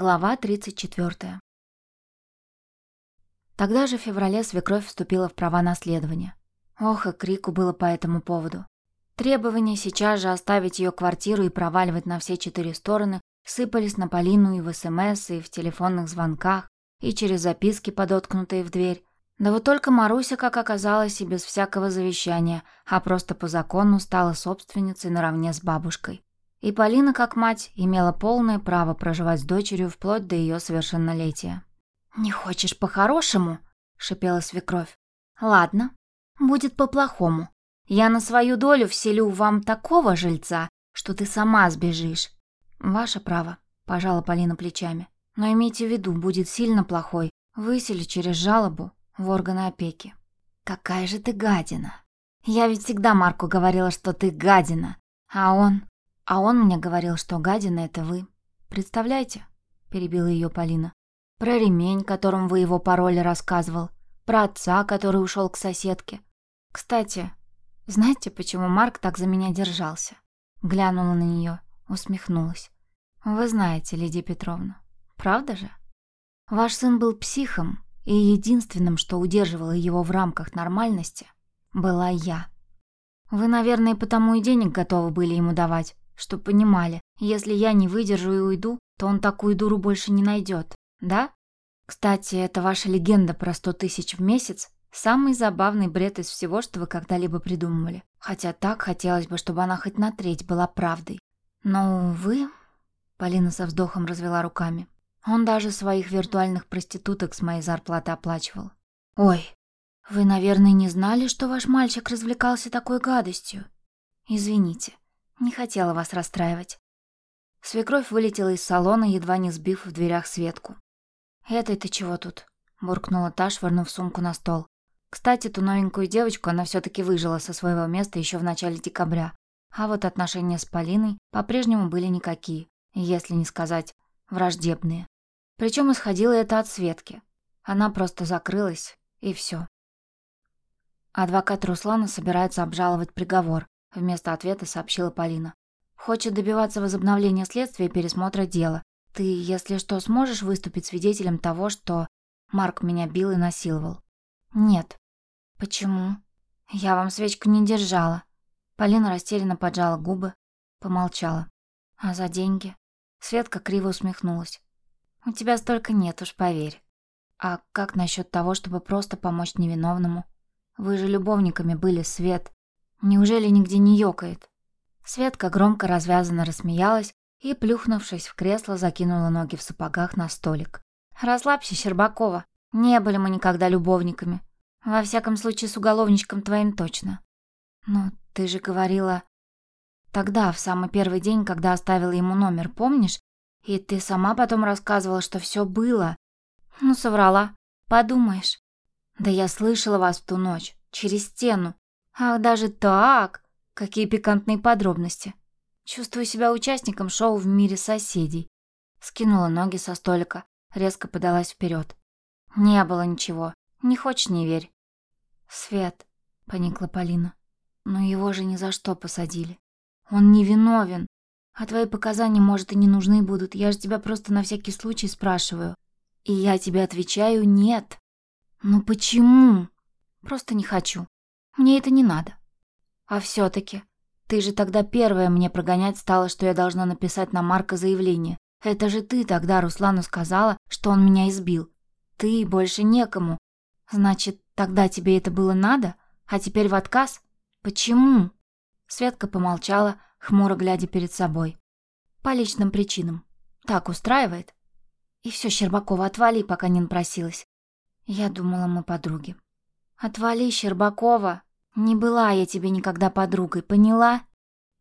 Глава 34. Тогда же в феврале свекровь вступила в права наследования. Ох, и крику было по этому поводу. Требования сейчас же оставить ее квартиру и проваливать на все четыре стороны сыпались на Полину и в СМС, и в телефонных звонках, и через записки, подоткнутые в дверь. Да вот только Маруся, как оказалось, и без всякого завещания, а просто по закону стала собственницей наравне с бабушкой. И Полина, как мать, имела полное право проживать с дочерью вплоть до ее совершеннолетия. «Не хочешь по-хорошему?» – шипела свекровь. «Ладно, будет по-плохому. Я на свою долю вселю вам такого жильца, что ты сама сбежишь». «Ваше право», – пожала Полина плечами. «Но имейте в виду, будет сильно плохой. Выселю через жалобу в органы опеки». «Какая же ты гадина!» «Я ведь всегда Марку говорила, что ты гадина, а он...» А он мне говорил, что гадина — это вы. Представляете? Перебила ее Полина. Про ремень, которым вы его пароли рассказывал. Про отца, который ушел к соседке. Кстати, знаете, почему Марк так за меня держался? Глянула на нее, усмехнулась. Вы знаете, Лидия Петровна. Правда же? Ваш сын был психом, и единственным, что удерживало его в рамках нормальности, была я. Вы, наверное, потому и денег готовы были ему давать, что понимали, если я не выдержу и уйду, то он такую дуру больше не найдет, да? Кстати, это ваша легенда про сто тысяч в месяц самый забавный бред из всего, что вы когда-либо придумывали. Хотя так хотелось бы, чтобы она хоть на треть была правдой. Но, увы, Полина со вздохом развела руками. Он даже своих виртуальных проституток с моей зарплаты оплачивал. Ой, вы, наверное, не знали, что ваш мальчик развлекался такой гадостью. Извините. Не хотела вас расстраивать. Свекровь вылетела из салона, едва не сбив в дверях Светку. «Это-то чего тут?» – буркнула та, швырнув сумку на стол. Кстати, ту новенькую девочку она все таки выжила со своего места еще в начале декабря. А вот отношения с Полиной по-прежнему были никакие, если не сказать враждебные. Причем исходило это от Светки. Она просто закрылась, и все. Адвокат Руслана собирается обжаловать приговор, Вместо ответа сообщила Полина. «Хочет добиваться возобновления следствия и пересмотра дела. Ты, если что, сможешь выступить свидетелем того, что Марк меня бил и насиловал?» «Нет». «Почему?» «Я вам свечку не держала». Полина растерянно поджала губы, помолчала. «А за деньги?» Светка криво усмехнулась. «У тебя столько нет, уж поверь. А как насчет того, чтобы просто помочь невиновному? Вы же любовниками были, Свет. Неужели нигде не ёкает? Светка громко развязанно рассмеялась и, плюхнувшись в кресло, закинула ноги в сапогах на столик. «Расслабься, Щербакова. Не были мы никогда любовниками. Во всяком случае, с уголовничком твоим точно. Но ты же говорила... Тогда, в самый первый день, когда оставила ему номер, помнишь? И ты сама потом рассказывала, что все было. Ну, соврала. Подумаешь. Да я слышала вас в ту ночь. Через стену. Ах, даже так? Какие пикантные подробности. Чувствую себя участником шоу в мире соседей. Скинула ноги со столика, резко подалась вперед. Не было ничего. Не хочешь, не верь. Свет, поникла Полина. Но его же ни за что посадили. Он не виновен. А твои показания, может, и не нужны будут. Я же тебя просто на всякий случай спрашиваю. И я тебе отвечаю «нет». Ну почему? Просто не хочу. Мне это не надо. А все таки ты же тогда первая мне прогонять стала, что я должна написать на Марка заявление. Это же ты тогда Руслану сказала, что он меня избил. Ты больше некому. Значит, тогда тебе это было надо, а теперь в отказ? Почему? Светка помолчала, хмуро глядя перед собой. По личным причинам. Так устраивает? И все, Щербакова, отвали, пока не напросилась. Я думала, мы подруги. Отвали, Щербакова, «Не была я тебе никогда подругой, поняла?»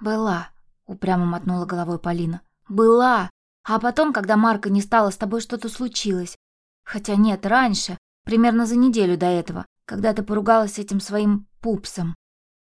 «Была», — упрямо мотнула головой Полина. «Была! А потом, когда Марка не стало, с тобой что-то случилось. Хотя нет, раньше, примерно за неделю до этого, когда ты поругалась с этим своим пупсом.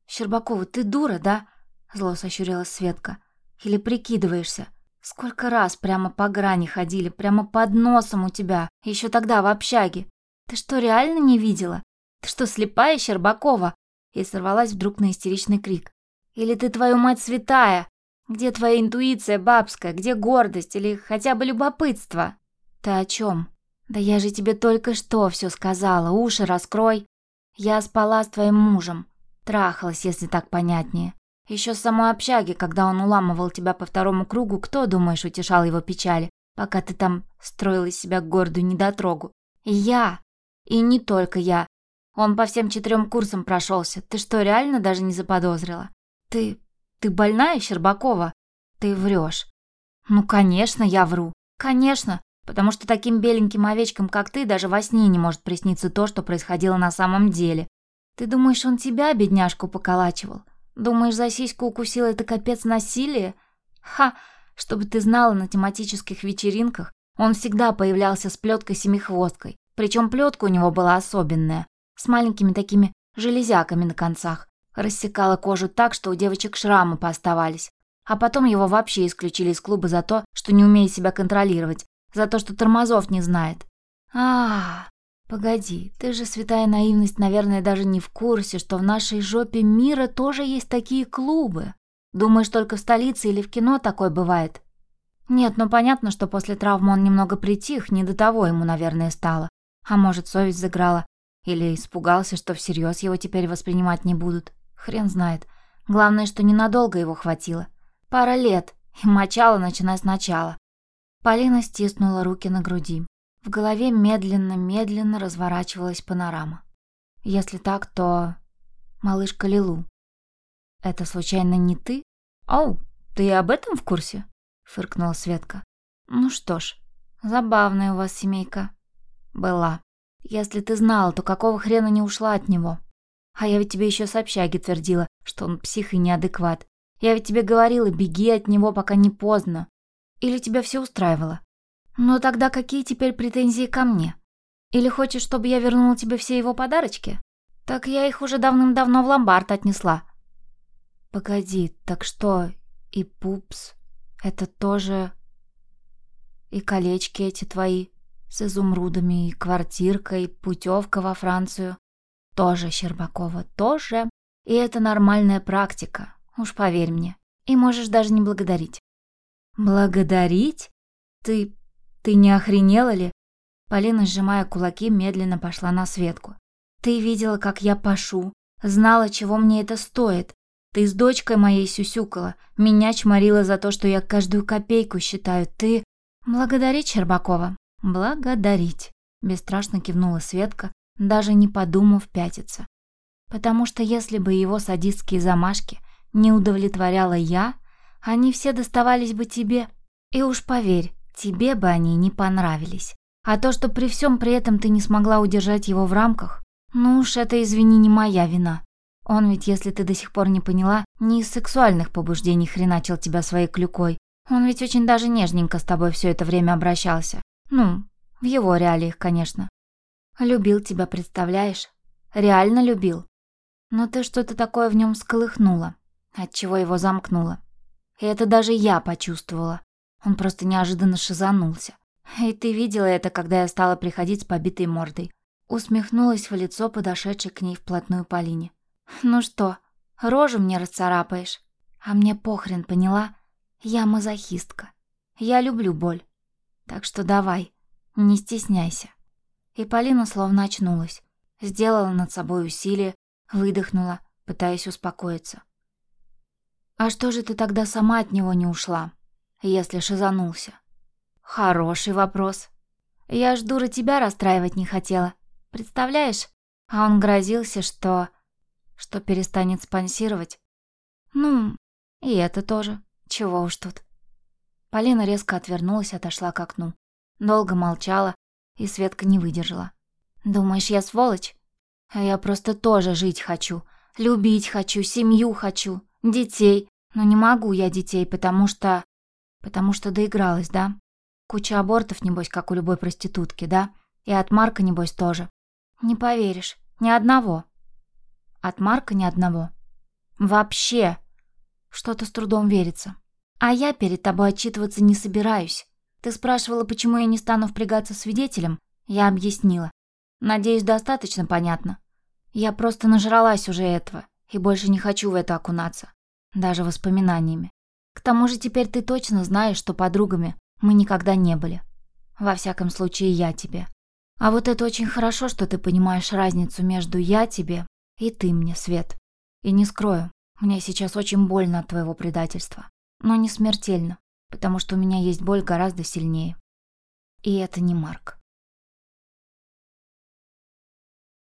Щербакова, ты дура, да?» Зло сощурилась Светка. «Или прикидываешься? Сколько раз прямо по грани ходили, прямо под носом у тебя, еще тогда в общаге. Ты что, реально не видела? Ты что, слепая, Щербакова? И сорвалась вдруг на истеричный крик. «Или ты, твою мать, святая? Где твоя интуиция бабская? Где гордость или хотя бы любопытство?» Ты о чем? Да я же тебе только что все сказала, уши раскрой. Я спала с твоим мужем. Трахалась, если так понятнее. Еще с самой общаги, когда он уламывал тебя по второму кругу, кто, думаешь, утешал его печали, пока ты там строила из себя гордую недотрогу? Я. И не только я. Он по всем четырем курсам прошелся. Ты что, реально даже не заподозрила? Ты... ты больная, Щербакова? Ты врешь. Ну, конечно, я вру. Конечно, потому что таким беленьким овечкам, как ты, даже во сне не может присниться то, что происходило на самом деле. Ты думаешь, он тебя, бедняжку, поколачивал? Думаешь, за сиську укусил это капец насилие? Ха! Чтобы ты знала, на тематических вечеринках он всегда появлялся с плеткой-семихвосткой. Причем плетка у него была особенная, с маленькими такими железяками на концах. Рассекала кожу так, что у девочек шрамы пооставались. А потом его вообще исключили из клуба за то, что не умеет себя контролировать, за то, что тормозов не знает. А, погоди, ты же, святая наивность, наверное, даже не в курсе, что в нашей жопе мира тоже есть такие клубы. Думаешь, только в столице или в кино такое бывает? Нет, ну понятно, что после травмы он немного притих, не до того ему, наверное, стало. А может, совесть заграла? Или испугался, что всерьез его теперь воспринимать не будут? Хрен знает. Главное, что ненадолго его хватило. Пара лет, и мочало начиная сначала. Полина стиснула руки на груди. В голове медленно-медленно разворачивалась панорама. Если так, то... Малышка Лилу. Это случайно не ты? Оу, ты об этом в курсе? Фыркнула Светка. Ну что ж, забавная у вас семейка. Была. Если ты знала, то какого хрена не ушла от него? А я ведь тебе еще с общаги твердила, что он псих и неадекват. Я ведь тебе говорила, беги от него, пока не поздно. Или тебя все устраивало? Но тогда какие теперь претензии ко мне? Или хочешь, чтобы я вернула тебе все его подарочки? Так я их уже давным-давно в ломбард отнесла. Погоди, так что, и пупс, это тоже... И колечки эти твои с изумрудами, и квартирка, и путевка во Францию. Тоже Щербакова, тоже. И это нормальная практика. Уж поверь мне. И можешь даже не благодарить. Благодарить? Ты... ты не охренела ли? Полина, сжимая кулаки, медленно пошла на Светку. Ты видела, как я пашу, знала, чего мне это стоит. Ты с дочкой моей сюсюкала, меня чморила за то, что я каждую копейку считаю. Ты... Благодарить Щербакова? Благодарить. Бесстрашно кивнула Светка, даже не подумав пятиться. Потому что если бы его садистские замашки не удовлетворяла я, они все доставались бы тебе. И уж поверь, тебе бы они не понравились. А то, что при всем при этом ты не смогла удержать его в рамках, ну уж это, извини, не моя вина. Он ведь, если ты до сих пор не поняла, не из сексуальных побуждений хреначил тебя своей клюкой. Он ведь очень даже нежненько с тобой все это время обращался. Ну, в его реалиях, конечно. Любил тебя, представляешь? Реально любил. Но ты что-то такое в нем сколыхнула отчего его замкнуло. И это даже я почувствовала. Он просто неожиданно шизанулся. И ты видела это, когда я стала приходить с побитой мордой. Усмехнулась в лицо подошедшей к ней вплотную Полине. «Ну что, рожу мне расцарапаешь? А мне похрен, поняла? Я мазохистка. Я люблю боль. Так что давай, не стесняйся». И Полина словно очнулась. Сделала над собой усилие, выдохнула, пытаясь успокоиться. «А что же ты тогда сама от него не ушла, если шизанулся?» «Хороший вопрос. Я ж, дура, тебя расстраивать не хотела. Представляешь? А он грозился, что... что перестанет спонсировать. Ну, и это тоже. Чего уж тут». Полина резко отвернулась, отошла к окну. Долго молчала, и Светка не выдержала. «Думаешь, я сволочь? А я просто тоже жить хочу, любить хочу, семью хочу, детей, но не могу я детей, потому что... Потому что доигралась, да? Куча абортов, небось, как у любой проститутки, да? И от Марка, небось, тоже. Не поверишь, ни одного. От Марка ни одного. Вообще. Что-то с трудом верится. А я перед тобой отчитываться не собираюсь. Ты спрашивала, почему я не стану впрягаться свидетелем? Я объяснила. Надеюсь, достаточно понятно. Я просто нажралась уже этого и больше не хочу в это окунаться. Даже воспоминаниями. К тому же теперь ты точно знаешь, что подругами мы никогда не были. Во всяком случае, я тебе. А вот это очень хорошо, что ты понимаешь разницу между «я тебе» и «ты мне, Свет». И не скрою, мне сейчас очень больно от твоего предательства но не смертельно, потому что у меня есть боль гораздо сильнее. И это не Марк.